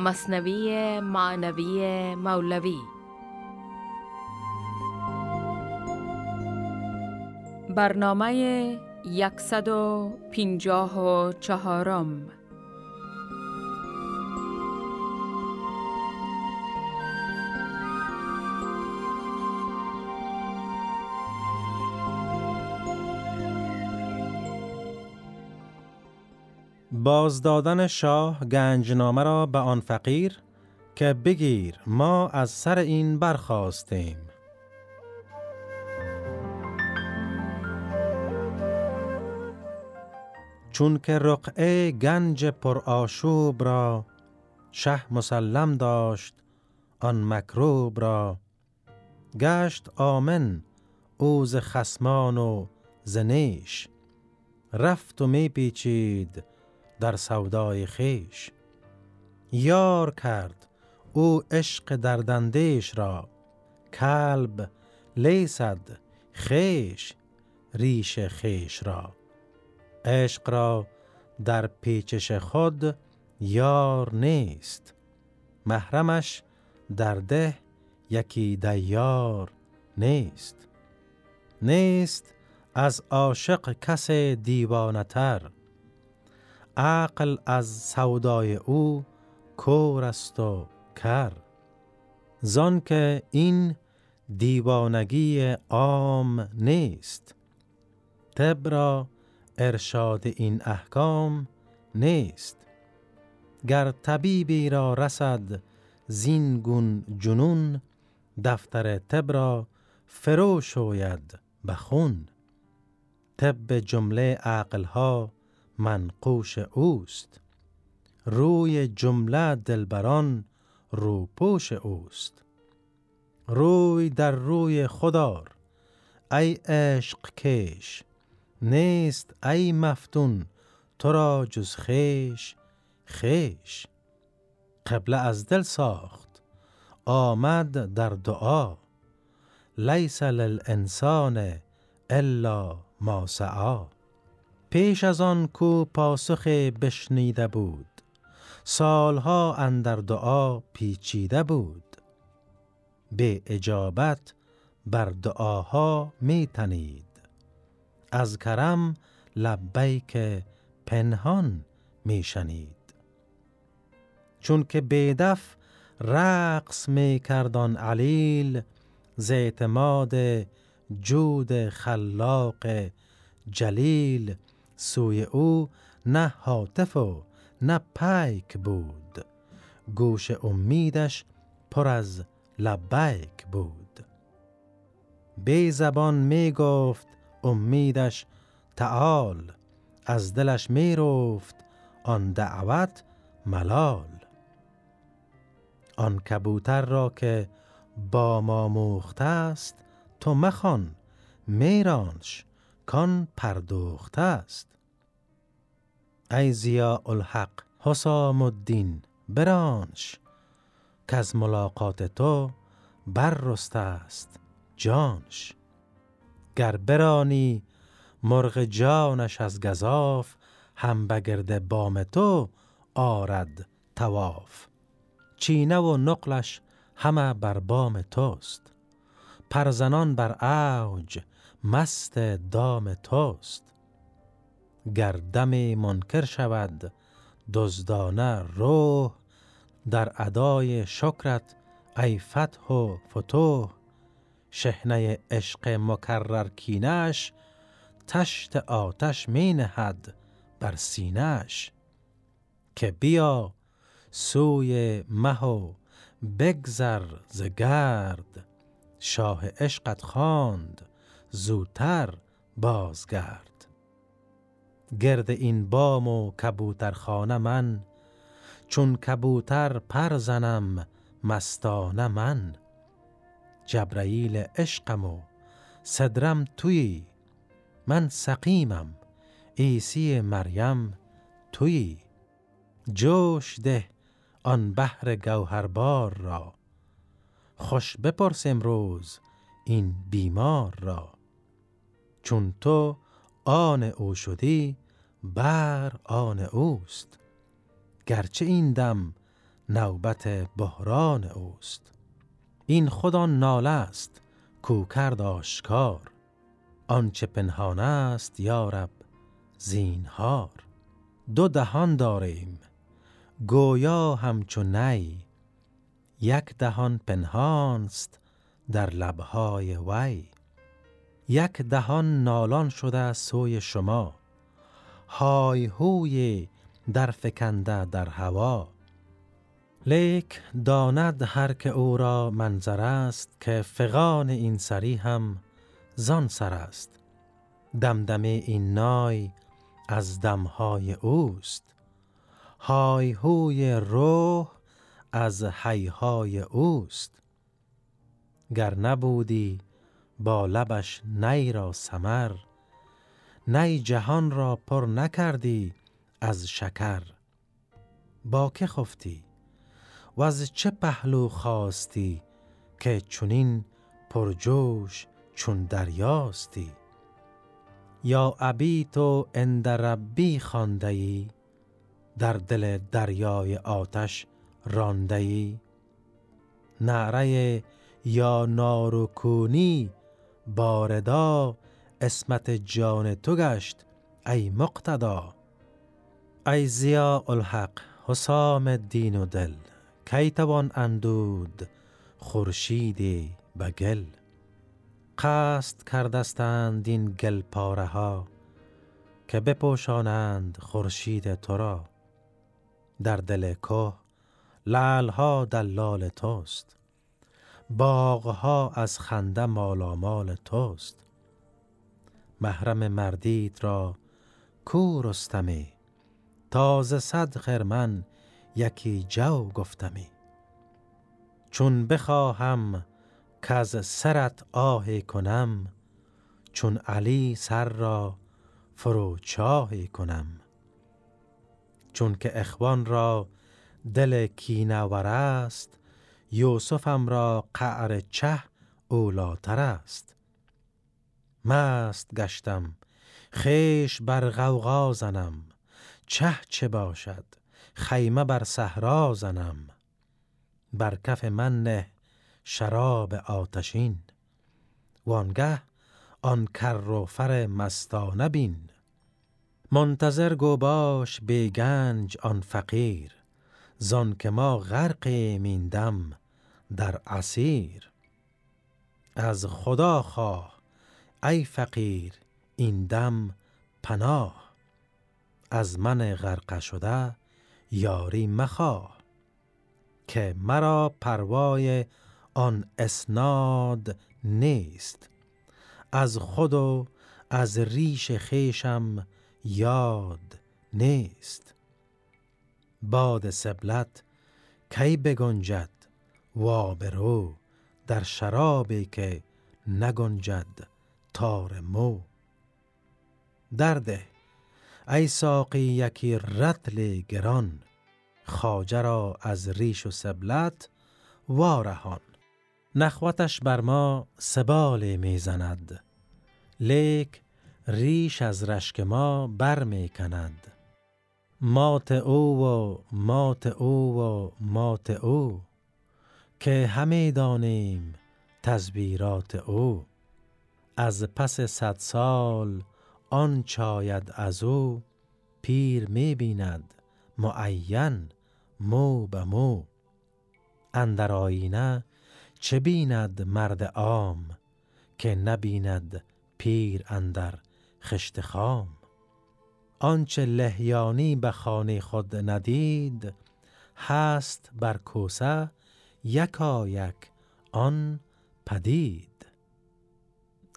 مصنوی معنوی مولوی. برنامه یکصد و پینجاه و بازدادن شاه گنجنامه را به آن فقیر که بگیر ما از سر این برخواستیم چون که رقعه گنج پر آشوب را شه مسلم داشت آن مکروب را گشت آمن اوز خسمان و زنیش. رفت و می پیچید در سودای خیش. یار کرد او عشق دردندیش را. کلب لیسد خیش ریش خیش را. عشق را در پیچش خود یار نیست. محرمش در ده یکی دیار نیست. نیست از عاشق کس دیوانتر عقل از سودای او کور است و کر. زان که این دیوانگی عام نیست. طب را ارشاد این احکام نیست. گر طبیبی را رسد زین گون جنون دفتر طب را فرو شوید به خون طب جمله عقلها منقوش اوست. روی جمله دلبران روپوش اوست. روی در روی خدار ای عشق کش. نیست ای مفتون تو را جز خیش خیش. قبله از دل ساخت آمد در دعا. لیس للانسان الا ما سعا. پیش از آن کو پاسخ بشنیده بود. سالها اندر دعا پیچیده بود. به اجابت بر دعاها می تنید. از کرم لبیک پنهان می شنید. چون که بیدف رقص می کردان علیل ز اعتماد جود خلاق جلیل سوی او نه حاطف و نه پیک بود. گوش امیدش پر از لبیک بود. بی زبان می گفت امیدش تعال. از دلش می رفت آن دعوت ملال. آن کبوتر را که با ما موخته است تو مخوان میرانش کان پردوخته است. ای زیا الحق حسام الدین برانش که از ملاقات تو بررسته است جانش. گر برانی مرغ جانش از گذاف هم بگرد بام تو آرد تواف چینه و نقلش همه بر بام توست پرزنان بر اوج مست دام توست. گر دم منکر شود دزدانه روح در ادای شکرت ای فتح و فتوح. شهنه عشق مکرر کینش تشت آتش می نهد بر سینش که بیا سوی مه و بگذر ز گرد. شاه عشقت خواند زودتر بازگرد. گرد این بام و کبوترخانه من چون کبوتر پر زنم مستانه من. جبرئیل عشقم و صدرم تویی من سقیمم عیسی مریم تویی. جوش ده آن بحر گوهربار را خوش بپرس امروز این بیمار را. چون تو آن او شدی بر آن اوست گرچه این دم نوبت بحران اوست. این خدا ناله است کو کرد آشکار آنچه پنهان است یارب زینهار. دو دهان داریم گویا همچو نی یک دهان پنهانست در لبهای وی. یک دهان نالان شده سوی شما های هوی در فکنده در هوا. لیک داند هر که او را منظر است که فغان این سری هم زان سر است. دمدمه این نای از دمهای اوست. های هوی روح از حیهای اوست. گر نبودی با لبش نی را سمر نی جهان را پر نکردی از شکر. با که خفتی؟ و از چه پهلو خواستی که چونین پرجوش چون دریاستی؟ یا ابی تو اند ربی خانده در دل دریای آتش رانده ای نعره یا نارکونی باردا اسمت جان تو گشت ای مقتدا. ای زیا الحق حسام دین و دل کی توان اندود خورشیدی به گل قصد کردستند این گل پاره ها که بپوشانند خورشید تو را. در دل که لعلها دلال توست باغها از خنده مالامال توست. محرم مردید را کو رستمی تازه صد خرمن یکی جو گفتمی. چون بخواهم که از سرت آهی کنم چون علی سر را فرو چاهی کنم. چون که اخوان را دل کینور است یوسفم را قعر چه اولاتر است. مست گشتم خیش بر غوغا زنم چه چه باشد خیمه بر صحرا زنم. بر کف من نه شراب آتشین وانگه آن کر و فر مستانه بین. منتظر گو باش بی گنج آن فقیر زان که ما غرقیم این دم در اسیر. از خدا خواه ای فقیر این دم پناه از من غرق شده یاری مخواه که مرا پروای آن اسناد نیست. از خود و از ریش خیشم یاد نیست. باد سبلت کی بگنجد؟ وابرو در شرابی که نگنجد. تار مو. درده ای ساقی یکی رتل گران خاجه را از ریش و سبلت وارهان. نخوتش بر ما سبال می‌زند لیک ریش از رشک ما بر می کند مات او و مات او و مات او که همه دانیم تزبیرات او. از پس صد سال آن چاید از او پیر می بیند معین مو به مو. اندر آینه چه بیند مرد عام که نبیند پیر اندر خشت خام؟ آنچه لحیانی به خانه خود ندید هست بر کوسه یکا یک آن پدید.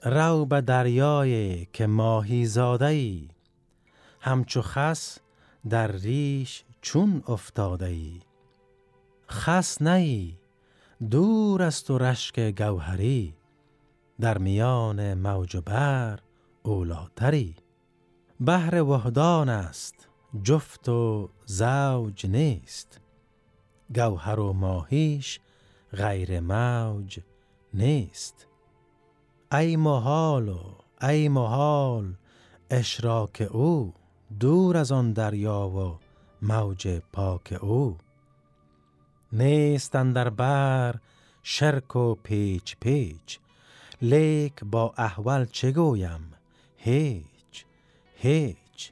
رو به دریای که ماهی زاده ای. همچو خس در ریش چون افتاده ای. خس نی دور است و رشک گوهری. در میان موج و بر اولاتری بهر وحدان است جفت و زوج نیست. گوهر و ماهیش غیر موج نیست. ای محال و ای محال اشراک او دور از آن دریا و موج پاک او. نیستن در بر شرک و پیچ پیچ لیک با احوال چه گویم؟ هیچ هیچ.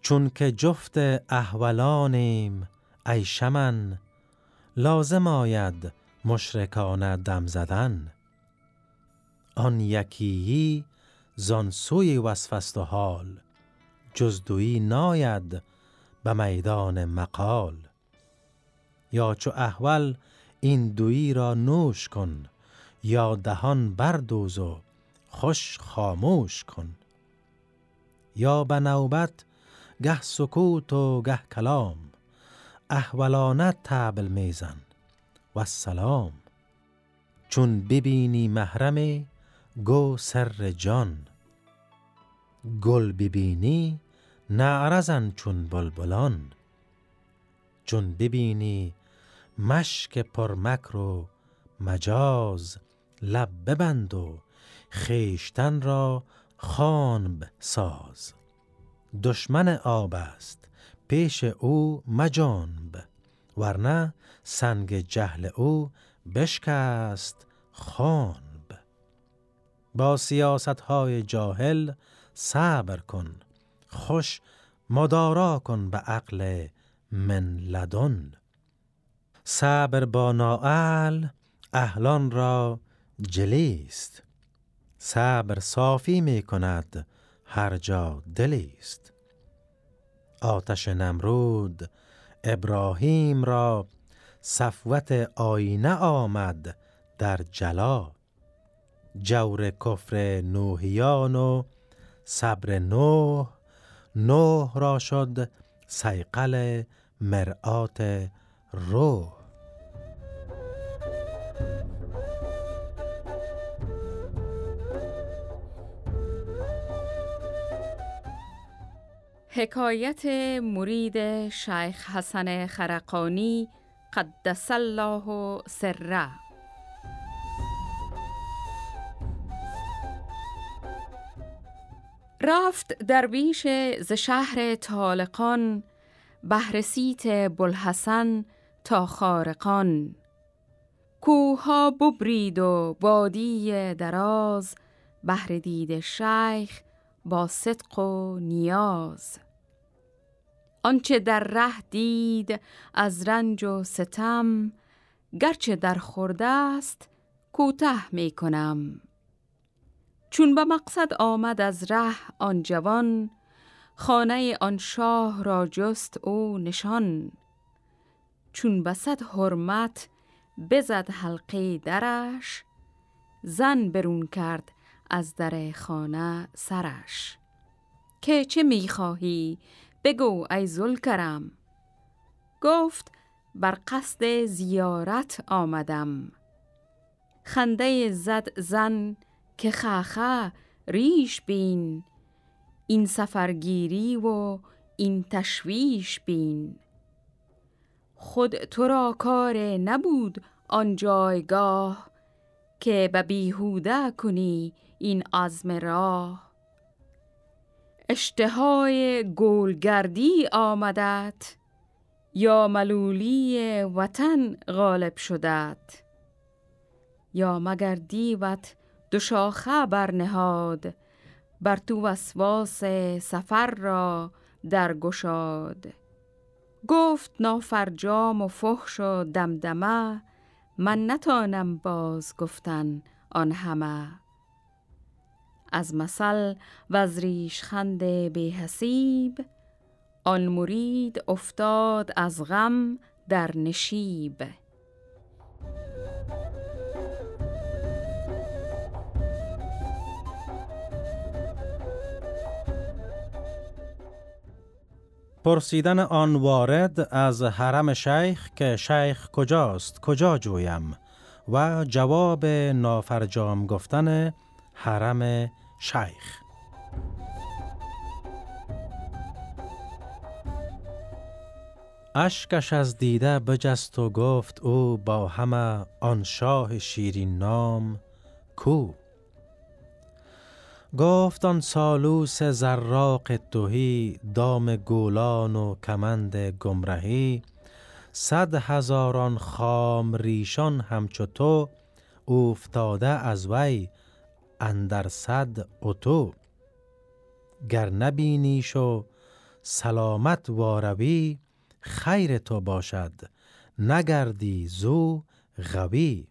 چون که جفت احوالانیم ای شمن لازم آید مشرکانه دم زدن. آن یکیی زان سوی وصفست و حال جزدویی ناید به میدان مقال. یا چو احول این دویی را نوش کن یا دهان بردوز و خوش خاموش کن. یا به نوبت گه سکوت و گه کلام احولانه تبل میزن و سلام. چون ببینی محرم گو سر جان گل ببینی نعرزن چون بلبلان. چون ببینی مشک پرمکر و مجاز لب ببند و خیشتن را خانب ساز دشمن آب است پیش او مجانب ورنه سنگ جهل او بشکست خانب با سیاست های جاهل صبر کن خوش مدارا کن به عقل من لدن. صبر با ناعل اهلان را جلیست صبر صافی می کند هر جا دلیست آتش نمرود ابراهیم را صفوت آینه آمد در جلا جور کفر نوحیان و صبر نوح نوح را شد سیقل مرآت روح. حکایت مرید شیخ حسن خرقانی قدس الله سره. رفت درویش ز شهر طالقان بهر سیت بلحسن تا خارقان. کوها ببرید و بادی دراز بهر دید شیخ با صدق و نیاز. آنچه در ره دید از رنج و ستم گرچه در خورده است کوته می کنم. چون به مقصد آمد از ره آن جوان خانه آن شاه را جست او نشان. چون به صد حرمت بزد حلقه درش زن برون کرد از در خانه سرش. که چه می‌خواهی بگو ای کرم گفت بر قصد زیارت آمدم. خنده زد زن که خخه ریش بین. این سفرگیری و این تشویش بین. خود تو را کار نبود آن جایگاه که به بیهوده کنی این عزم راه. اشتهای گولگردی آمدت یا ملولی وطن غالب شدت. یا مگر دیوت دو شاخه برنهاد بر تو وسواس سفر را درگشاد گفت نافرجام و فحش و دمدمه من نتانم باز گفتن آن همه. از مثل وزریش خند به حسیب آن مرید افتاد از غم در نشیب. پرسیدن آن وارد از حرم شیخ که شیخ کجاست کجا جویم؟ و جواب نافرجام گفتن حرم شیخ. اشکش از دیده بجست و گفت او با همه آن شاه شیرین نام کو؟ گفت آن سالوس زراق توهی دام گولان و کمند گمرهی. صد هزاران خام ریشان همچو تو افتاده از وی اندر صد اتو. گر نبینیش و سلامت واروی خیر تو باشد نگردی زو غوی.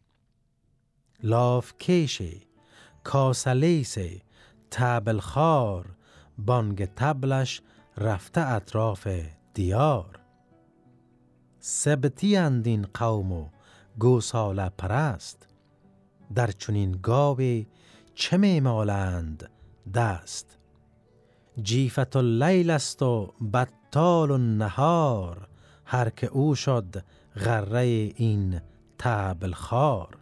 لاف کیشه کاسلیسه تبل خار بانگ تبلش رفته اطراف دیار. سبتی اندین قوم و گوساله پرست در چنین گاوی چه میمالند دست. جیفت اللیل است و بطال النهار هر که او شد غره این تبل خار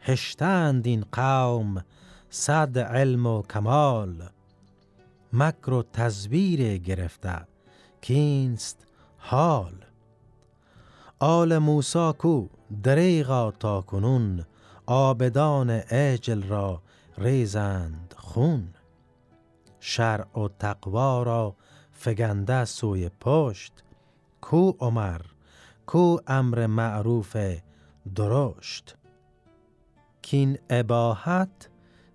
هشتند این قوم صد علم و کمال. مکر و تزویر گرفته کینست حال. آل موسا کو دریغا تا کنون آبدان اجل را ریزند خون. شرع و تقوا را فگنده سوی پشت کو عمر کو امر معروف درشت. کین اباحت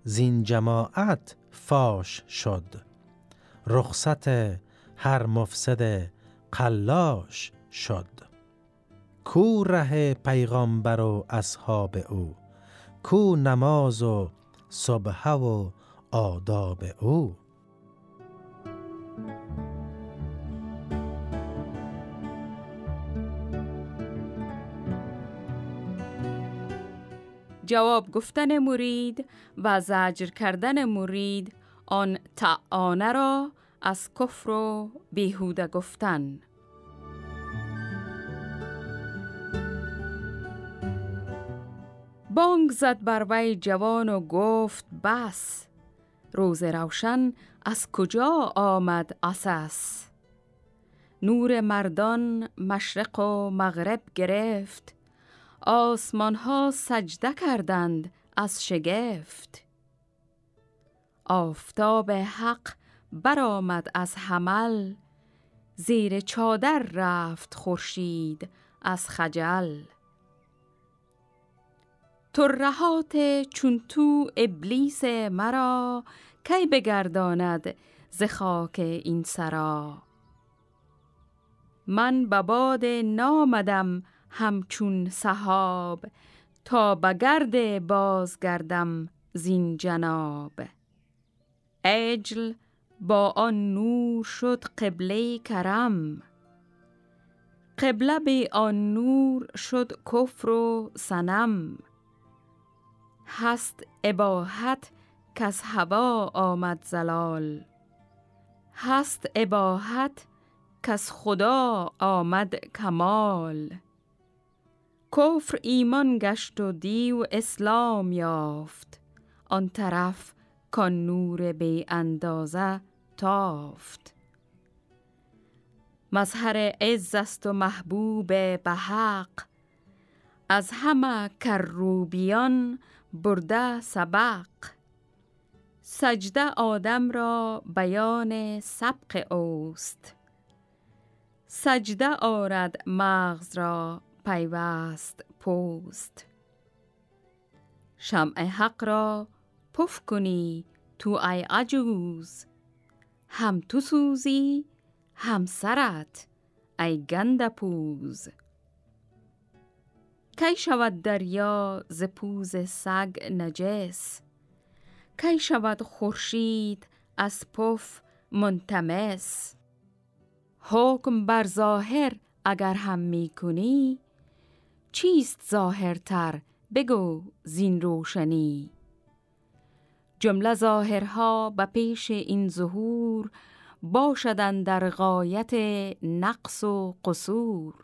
زین جماعت فاش شد. رخصت هر مفسد قلاش شد. کو ره پیغامبر و اصحاب او کو نماز و صبح و آداب او. جواب گفتن مرید و زجر کردن مرید آن تعانه را از کفر و بیهوده گفتن. بانگ زد بر وی جوان و گفت بس روز روشن از کجا آمد اساس نور مردان مشرق و مغرب گرفت آسمان ها سجده کردند از شگفت. آفتاب حق برآمد از حمل زیر چادر رفت خورشید از خجل. ترهات چون تو ابلیس مرا کی بگرداند ز خاک این سرا؟ من به باد نامدم همچون صحاب تا بگرد بازگردم زین جناب. اجل با آن نور شد قبله کرم. قبله به آن نور شد کفر و سنم هست اباحت کس هوا آمد زلال. هست اباحت کس خدا آمد کمال. کفر ایمان گشت و دیو اسلام یافت. آن طرف کان نور به اندازه تافت. مظهر عز است و محبوب به حق از همه کروبیان برده سبق. سجده آدم را بیان سبق اوست. سجده آرد مغز را پیوست پوست. شمع حق را پف کنی تو ای عجوز. هم تو سوزی هم سرت ای گند پوز. کی شود دریا ز پوز سگ نجس؟ کی شود خورشید از پف منتمس؟ حکم بر ظاهر اگر هم می کنی چیست ظاهرتر؟ بگو زین روشنی. جمله ظاهرها به پیش این ظهور باشدن در غایت نقص و قصور.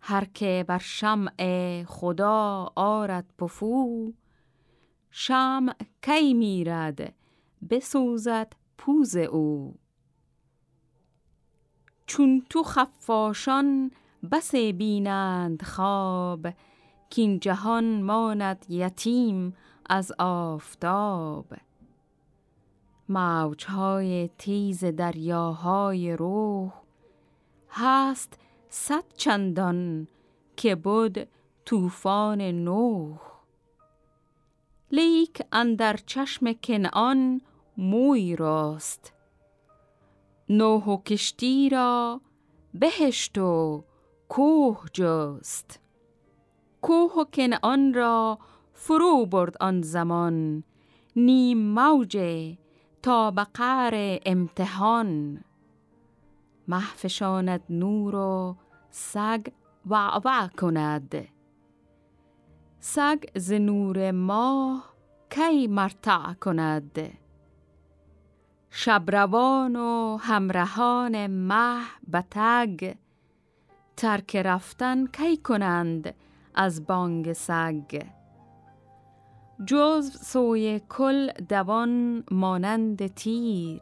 هر که بر شمع خدا آرد پفو شمع کی میرد بسوزد پوز او. چون تو خفاشان بس بینند خواب کین جهان ماند یتیم از آفتاب. موجهای تیز دریاهای روح هست صد چندان که بود طوفان نوح. لیک اندر چشم کنعان موی راست. نوح و کشتی را بهشت و کوه جست کوه و کنعان را فرو برد آن زمان. نیم موجه تا به قعر امتحان. محفشاند نور و سگ وعوع کند. سگ ز نور ماه کی مرتع کند. شبروان و همرهان مه بتگ ترک رفتن کی کنند از بانگ سگ. جز سوی کل دوان مانند تیر.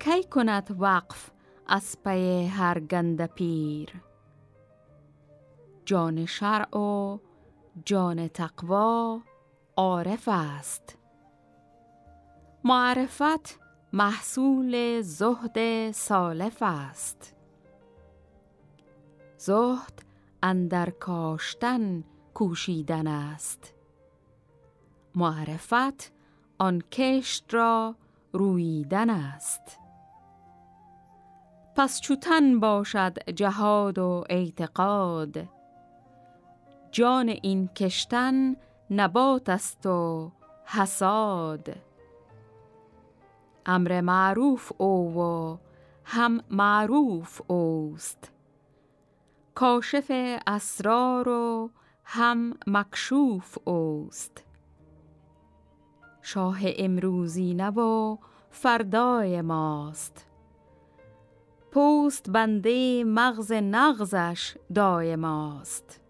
کی کند وقف از پی هر گند پیر. جان شرع و جان تقوا عارف است. معرفت محصول زهد سالف است. زهد اندر کاشتن کوشیدن است. معرفت آن کشت را رویدن است. پس چوتن باشد جهاد و اعتقاد. جان این کشتن نبات است و حساد. امر معروف او و هم معروف اوست. کاشف اسرار و هم مکشوف اوست. شاه امروزی و فردای ماست. پوست بنده مغز نغزش دای ماست.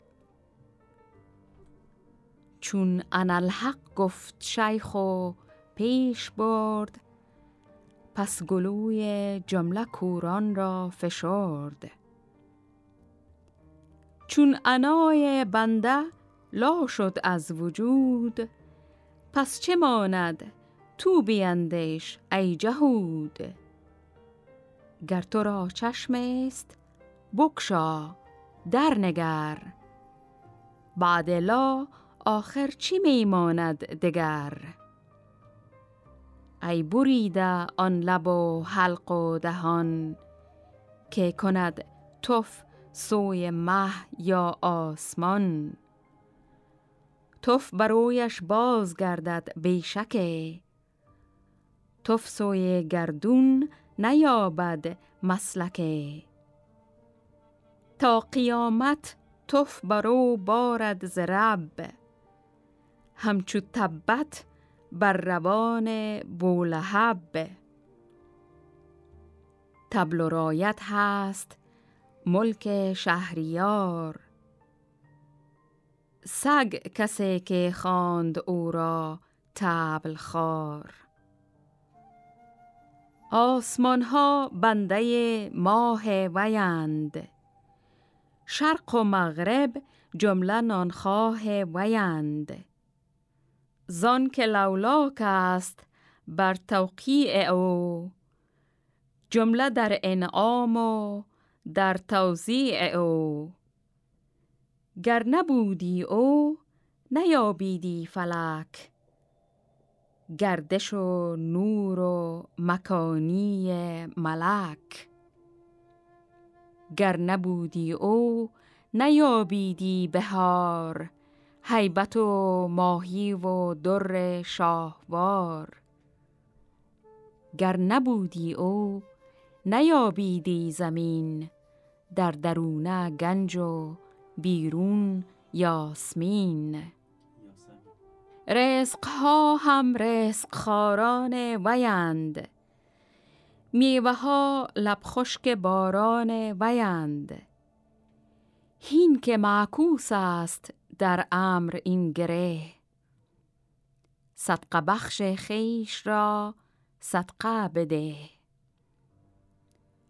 چون انالحق گفت شیخ و پیش برد پس گلوی جمله کوران را فشرد. چون انای بنده لا شد از وجود پس چه ماند تو بیندش ای جهود؟ گر تو را چشم است بکشا در نگر. بعد لا آخر چی میماند دگر؟ ای بریده آن لب و حلق و دهان که کند تف سوی مه یا آسمان. تف برویش باز گردد بیشکه تف سوی گردون نیابد مسلکه تا قیامت تف برو بارد زرب همچو تبت بر روان بولهب. تبل و رایت هست ملک شهریار. سگ کسی که خواند او را تبل خار آسمان ها بنده ماه ویند. شرق و مغرب جمله نانخواه ویند. زان که لولاک است بر توقیع او جمله در انعام و در توزیع او. گر نبودی او نیابیدی فلک. گردش و نور و مکانی ملک. گر نبودی او نیابیدی بهار. حیبت و ماهی و در شاهوار. گر نبودی او نیابیدی زمین. در درونه گنج و بیرون یاسمین. رزق ها هم رزق خاران ویند میوه ها لب خشک باران ویند هین که معکوس است در امر این گره. صدقه بخش خیش را صدقه بده.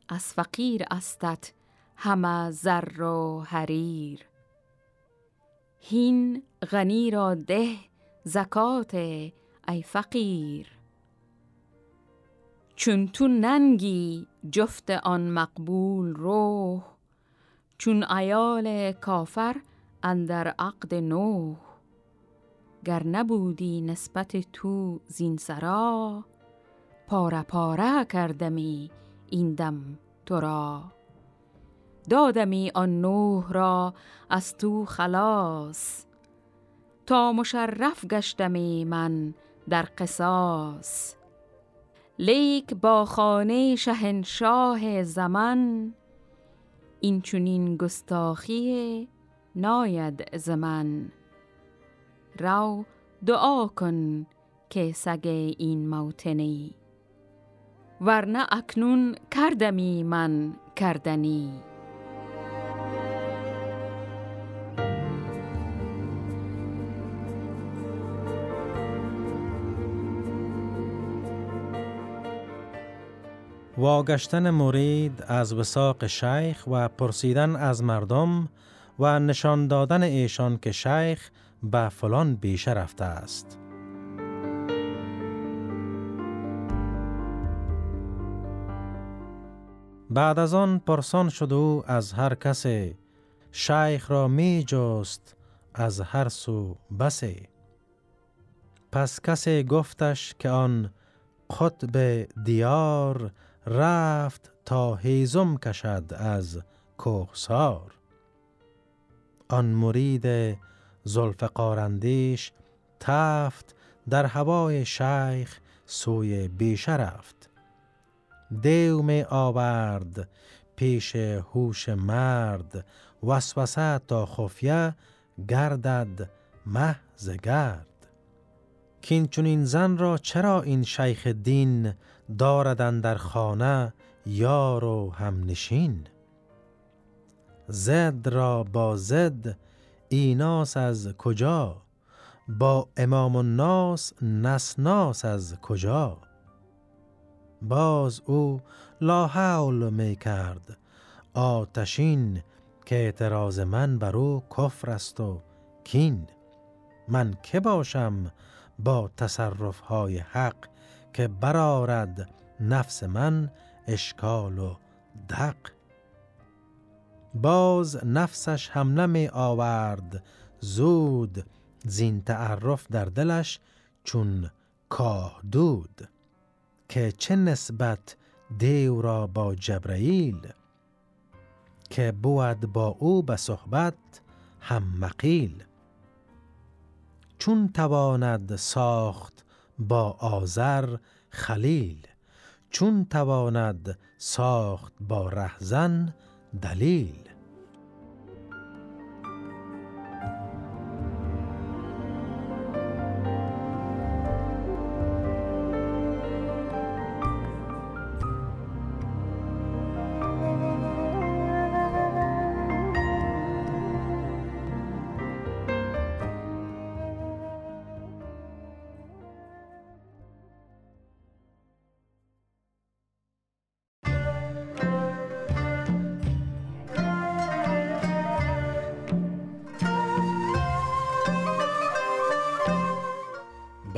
از فقیر استت همه زر و حریر. هین غنی را ده زکات ای فقیر. چون تو ننگی جفت آن مقبول روح چون ایال کافر اندر عقد نوح. گر نبودی نسبت تو زین سرا پاره پاره کردمی این دم تو را. دادمی آن نوح را از تو خلاص. تا مشرف گشتمی من در قصاص. لیک با خانه شهنشاه زمان این چونین گستاخی ناید زمن رو دعا کن که سگ این موتنی ورنه اکنون کردمی من کردنی واگشتن مرید از وساق شیخ و پرسیدن از مردم و نشان دادن ایشان که شیخ به فلان بیشه رفته است. بعد از آن پرسان شد او از هر کسی شیخ را می جست از هر سو بسی پس کسی گفتش که آن قطب دیار رفت تا هیزم کشد از کوهسار. آن مرید زلف قارندیش تفت در هوای شیخ سوی بیشه رفت. دیو می آورد پیش هوش مرد. وسوسه تا خفیه گردد محض گرد. کین چون این زن را چرا این شیخ دین داردن در خانه یار و همنشین؟ زد را با زد ایناس از کجا؟ با امام الناس نسناس از کجا؟ باز او لا حول می کرد. آتشین که اعتراض من بر او کفر است و کین. من که باشم با تصرف های حق که برارد نفس من اشکال و دق. باز نفسش هم نمی آورد. زود زین تعرف در دلش چون کاه دود که چه نسبت دیو را با جبرئیل که بود با او به صحبت هم مقیل. چون تواند ساخت با آذر خلیل چون تواند ساخت با رهزن دلیل.